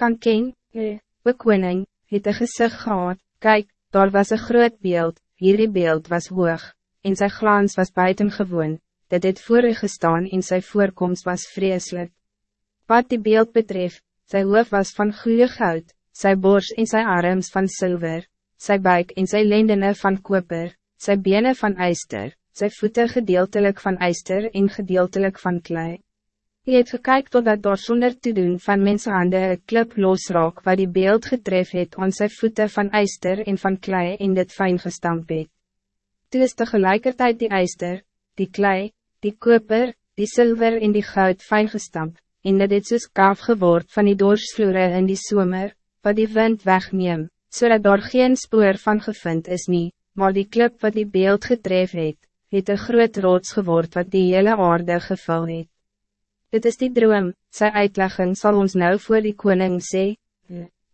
kan ken, eh, we koning, het een gezicht gehad, kijk, daar was een groot beeld, hierdie beeld was hoog, en zijn glans was buitengewoon, dit het voor u gestaan en zijn voorkomst was vreselijk. Wat die beeld betreft, zijn hoof was van goede goud, zijn bors en zijn arms van zilver, zijn buik en zijn lendenen van koper, zijn benen van ijster, zijn voeten gedeeltelijk van ijster en gedeeltelijk van klei. Hij het gekyk totdat daar zonder te doen van mensenhanden een klip losraak waar die beeld getref het aan sy voeten van ijster en van klei en dit fijn gestamp het. Toe is tegelijkertijd die ijster, die klei, die koper, die zilver en die goud fijn gestamp, en dit het soos kaaf geword van die doorsvloere in die somer, wat die wind wegneem, zodat so daar geen spoor van gevind is nie, maar die klip wat die beeld getref het, het een groot rots geword wat die hele aarde gevul het. Dit is die droom, sy uitlegging zal ons nou voor die koning sê,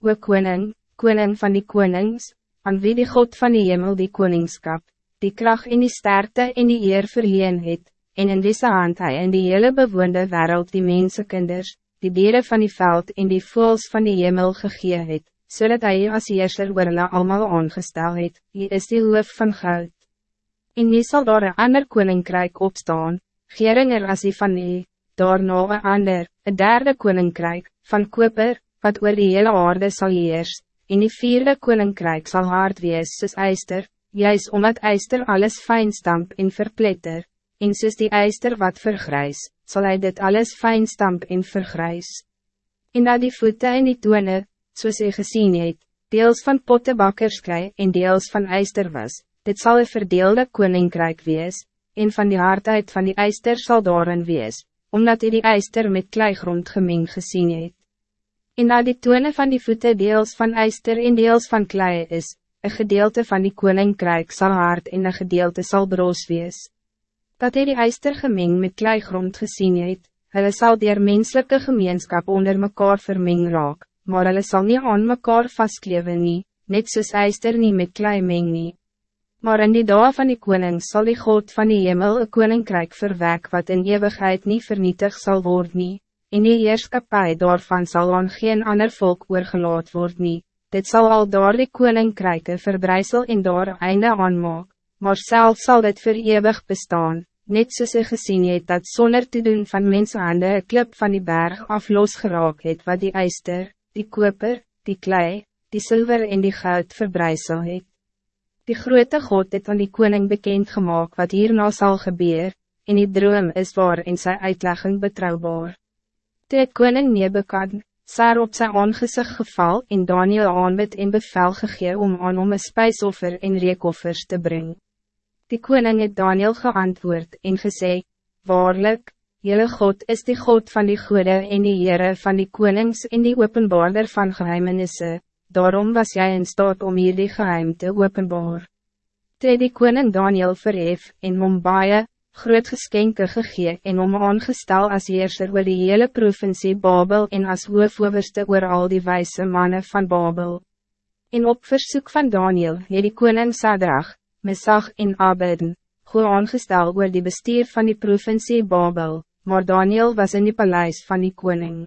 O koning, koning van die konings, aan wie die God van die hemel die koningskap, die kracht en die sterkte en die eer verleen het, en in deze hand hy in die hele bewoonde wereld die mensenkinders, die dieren van die veld en die voels van die hemel gegee het, zodat so hy as heerser oor hulle allemaal aangestel het, hier is die hoof van goud. En nie sal daar een ander koninkrijk opstaan, geringer as die van die, daarna een ander, een derde koninkrijk, van koper, wat oor die hele aarde zal heers, en die vierde koninkrijk zal hard wees soos eister, juist omdat eister alles fijn stamp en verpletter, en soos die eister wat vergrijs, zal hij dit alles fijn stamp en vergrijs. En dat die voeten en die tone, soos hy gesien het, deels van pottebakkersklei en deels van eister was, dit zal een verdeelde koninkrijk wees, en van die hardheid van die eister zal daarin wees, omdat hij die ijster met kleigrond gemeng gezien het. En na die tone van die voeten deels van ijster en deels van klei is, een gedeelte van die koninkrijk zal hard en een gedeelte zal broos wees. Dat hij die ijster gemeng met kleigrond gezien het, hulle sal dier menselijke gemeenschap onder mekaar vermeng raak, maar hulle sal nie aan mekaar vastklewe nie, net soos ijster nie met klei meng nie. Maar in die dag van die koning zal die God van die hemel een koninkrijk verwek wat in eeuwigheid niet vernietig zal worden, nie, en die heerskapie daarvan zal aan geen ander volk oorgelaat word nie, dit zal al door die koninkrijke verbrijzel in daar einde aanmaak, maar zelf zal dit voor eeuwig bestaan, net soos hy gesien het dat zonder te doen van mensenhande een klip van die berg af losgeraak het wat die ijster, die koper, die klei, die zilver en die goud verbrijzel het. Die grote God het aan die koning bekend gemaakt wat hierna zal gebeuren, en die droom is waar en sy uitlegging betrouwbaar. Toe het koning Nebekad, Saar op sy aangezicht geval en Daniel aanbid en bevel gegee om aan om een spijsoffer en reekoffers te brengen. Die koning het Daniel geantwoord en gesê, Waarlijk, Jelle God is die God van die goede en die Heere van die konings en die openbaarder van geheimenissen daarom was jij in staat om hier die geheim te openbaar. Toe die koning Daniel verhef en om baie, groot geskenke gegee en om aangestel as heerser oor die hele provincie Babel en as hoofoverste oor al die wijze mannen van Babel. En op verzoek van Daniel het die koning Sadrach, Mesach en Abedin, goed aangestel oor die bestuur van die provincie Babel, maar Daniel was in die paleis van die koning.